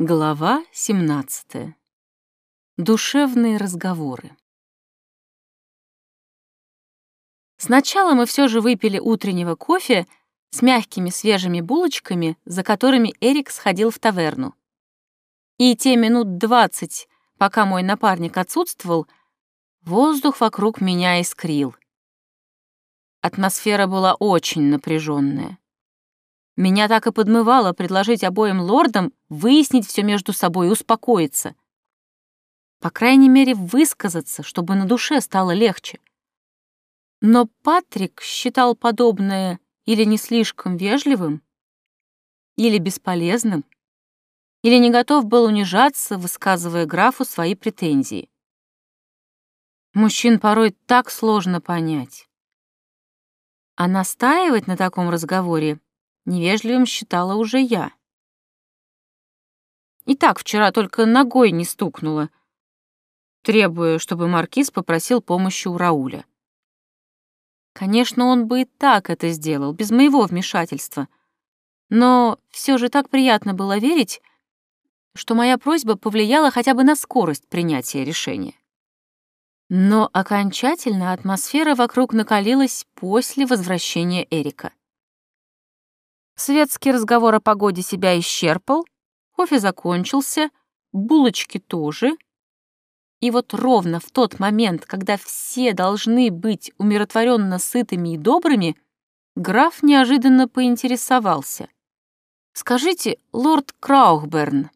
Глава 17. Душевные разговоры. Сначала мы все же выпили утреннего кофе с мягкими свежими булочками, за которыми Эрик сходил в таверну. И те минут двадцать, пока мой напарник отсутствовал, воздух вокруг меня искрил. Атмосфера была очень напряженная. Меня так и подмывало предложить обоим лордам выяснить все между собой и успокоиться. По крайней мере, высказаться, чтобы на душе стало легче. Но Патрик считал подобное или не слишком вежливым, или бесполезным, или не готов был унижаться, высказывая графу свои претензии. Мужчин порой так сложно понять. А настаивать на таком разговоре Невежливым считала уже я. И так вчера только ногой не стукнула, требуя, чтобы маркиз попросил помощи у Рауля. Конечно, он бы и так это сделал, без моего вмешательства. Но все же так приятно было верить, что моя просьба повлияла хотя бы на скорость принятия решения. Но окончательно атмосфера вокруг накалилась после возвращения Эрика. Светский разговор о погоде себя исчерпал, кофе закончился, булочки тоже. И вот ровно в тот момент, когда все должны быть умиротворенно сытыми и добрыми, граф неожиданно поинтересовался. «Скажите, лорд Краухберн,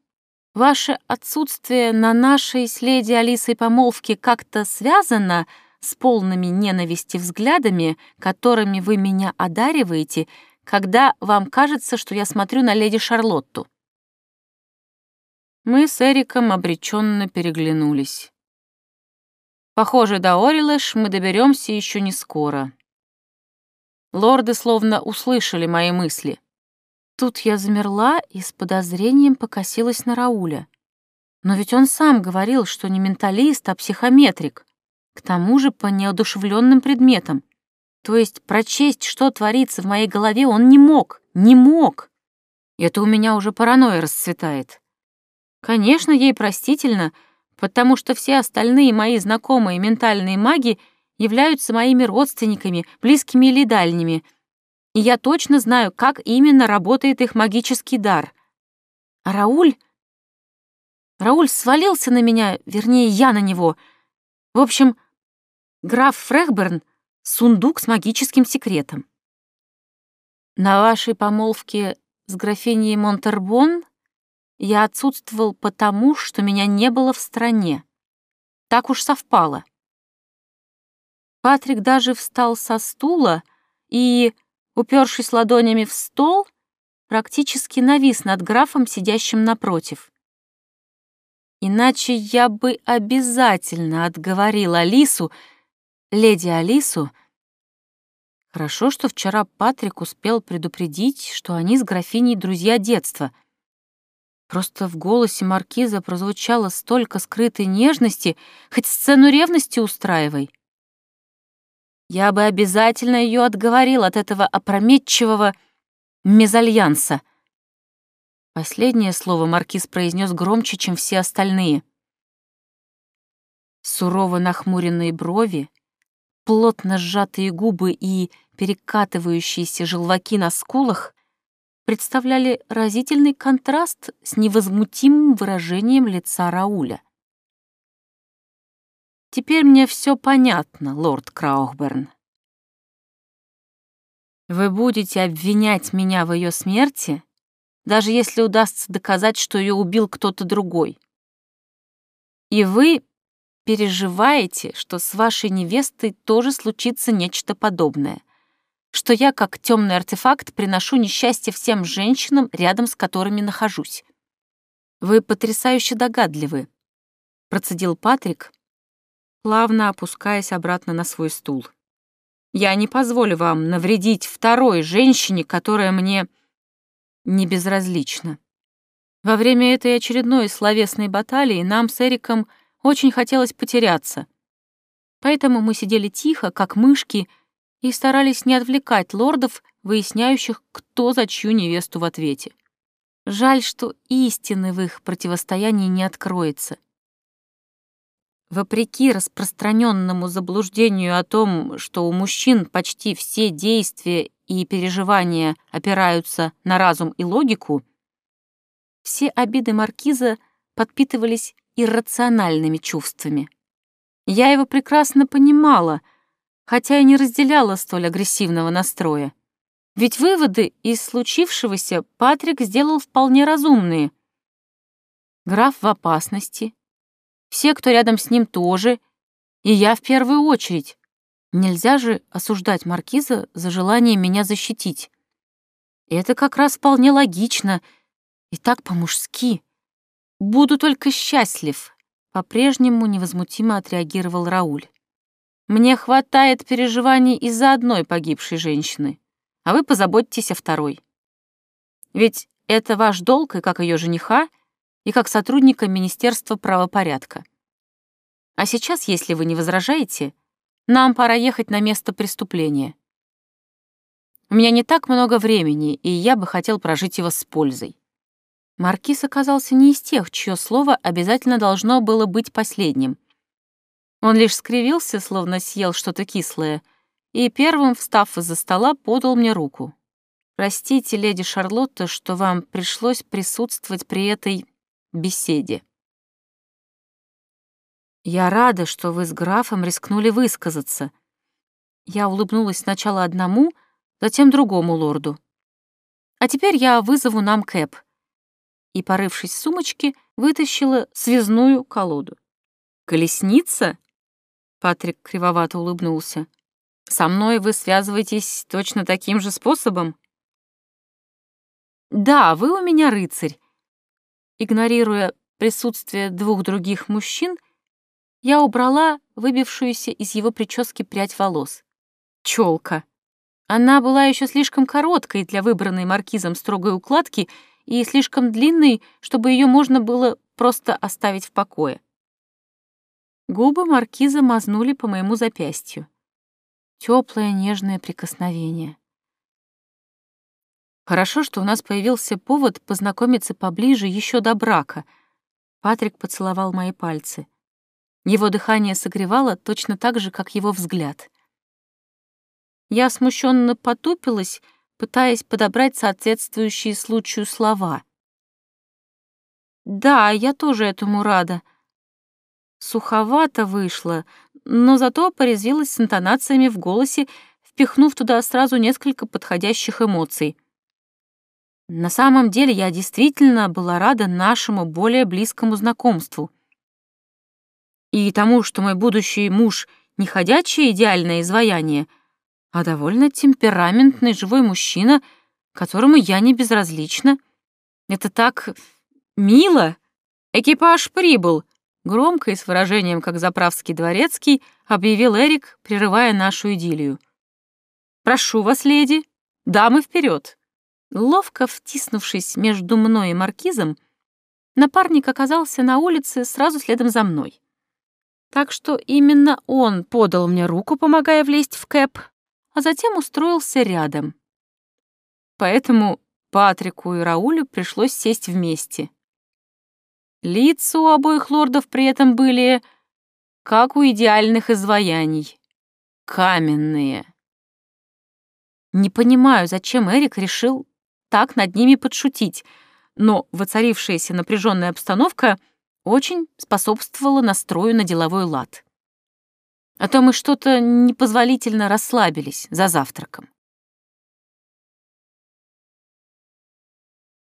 ваше отсутствие на нашей с леди Алисой помолвке как-то связано с полными ненависти взглядами, которыми вы меня одариваете, когда вам кажется, что я смотрю на леди Шарлотту. Мы с Эриком обреченно переглянулись. Похоже, до Орилэш мы доберемся еще не скоро. Лорды словно услышали мои мысли. Тут я замерла и с подозрением покосилась на Рауля. Но ведь он сам говорил, что не менталист, а психометрик. К тому же по неодушевленным предметам. То есть прочесть, что творится в моей голове, он не мог, не мог. Это у меня уже паранойя расцветает. Конечно, ей простительно, потому что все остальные мои знакомые ментальные маги являются моими родственниками, близкими или дальними, и я точно знаю, как именно работает их магический дар. А Рауль... Рауль свалился на меня, вернее, я на него. В общем, граф Фрехберн сундук с магическим секретом. На вашей помолвке с графиней Монтербон я отсутствовал потому, что меня не было в стране. Так уж совпало. Патрик даже встал со стула и, упершись ладонями в стол, практически навис над графом, сидящим напротив. Иначе я бы обязательно отговорил Алису, леди Алису, Хорошо, что вчера Патрик успел предупредить, что они с графиней друзья детства. Просто в голосе маркиза прозвучало столько скрытой нежности, хоть сцену ревности устраивай. Я бы обязательно ее отговорил от этого опрометчивого мезальянса. Последнее слово маркиз произнес громче, чем все остальные. Сурово нахмуренные брови, плотно сжатые губы и перекатывающиеся желваки на скулах представляли разительный контраст с невозмутимым выражением лица Рауля. «Теперь мне все понятно, лорд Краухберн. Вы будете обвинять меня в ее смерти, даже если удастся доказать, что ее убил кто-то другой. И вы переживаете, что с вашей невестой тоже случится нечто подобное, что я, как темный артефакт, приношу несчастье всем женщинам, рядом с которыми нахожусь. Вы потрясающе догадливы, процедил Патрик, плавно опускаясь обратно на свой стул. Я не позволю вам навредить второй женщине, которая мне не безразлична. Во время этой очередной словесной баталии нам с Эриком очень хотелось потеряться. Поэтому мы сидели тихо, как мышки, и старались не отвлекать лордов, выясняющих, кто за чью невесту в ответе. Жаль, что истины в их противостоянии не откроется. Вопреки распространенному заблуждению о том, что у мужчин почти все действия и переживания опираются на разум и логику, все обиды маркиза подпитывались иррациональными чувствами. Я его прекрасно понимала, хотя и не разделяла столь агрессивного настроя. Ведь выводы из случившегося Патрик сделал вполне разумные. Граф в опасности, все, кто рядом с ним, тоже, и я в первую очередь. Нельзя же осуждать маркиза за желание меня защитить. это как раз вполне логично и так по-мужски. Буду только счастлив, по-прежнему невозмутимо отреагировал Рауль. Мне хватает переживаний из-за одной погибшей женщины, а вы позаботьтесь о второй. Ведь это ваш долг и как ее жениха, и как сотрудника Министерства правопорядка. А сейчас, если вы не возражаете, нам пора ехать на место преступления. У меня не так много времени, и я бы хотел прожить его с пользой. Маркиз оказался не из тех, чье слово обязательно должно было быть последним. Он лишь скривился, словно съел что-то кислое, и первым, встав из-за стола, подал мне руку. «Простите, леди Шарлотта, что вам пришлось присутствовать при этой беседе. «Я рада, что вы с графом рискнули высказаться». Я улыбнулась сначала одному, затем другому лорду. «А теперь я вызову нам Кэп». И, порывшись в сумочке, вытащила связную колоду. «Колесница?» Патрик кривовато улыбнулся. «Со мной вы связываетесь точно таким же способом?» «Да, вы у меня рыцарь, Игнорируя присутствие двух других мужчин, я убрала выбившуюся из его прически прядь волос. Челка. Она была еще слишком короткой для выбранной маркизом строгой укладки и слишком длинной, чтобы ее можно было просто оставить в покое. Губы маркиза мазнули по моему запястью. Теплое нежное прикосновение. Хорошо, что у нас появился повод познакомиться поближе еще до брака. Патрик поцеловал мои пальцы. Его дыхание согревало точно так же, как его взгляд. Я смущенно потупилась, пытаясь подобрать соответствующие случаю слова. «Да, я тоже этому рада», Суховато вышло, но зато порезвилась с интонациями в голосе, впихнув туда сразу несколько подходящих эмоций. На самом деле я действительно была рада нашему более близкому знакомству. И тому, что мой будущий муж не ходячее идеальное изваяние, а довольно темпераментный живой мужчина, которому я не безразлична. Это так мило. Экипаж прибыл, громко и с выражением, как заправский дворецкий, объявил Эрик, прерывая нашу идиллию. «Прошу вас, леди, дамы вперед. Ловко втиснувшись между мной и маркизом, напарник оказался на улице сразу следом за мной. Так что именно он подал мне руку, помогая влезть в кэп, а затем устроился рядом. Поэтому Патрику и Раулю пришлось сесть вместе. Лица у обоих лордов при этом были как у идеальных изваяний. Каменные. Не понимаю, зачем Эрик решил так над ними подшутить, но воцарившаяся напряженная обстановка очень способствовала настрою на деловой лад. А то мы что-то непозволительно расслабились за завтраком.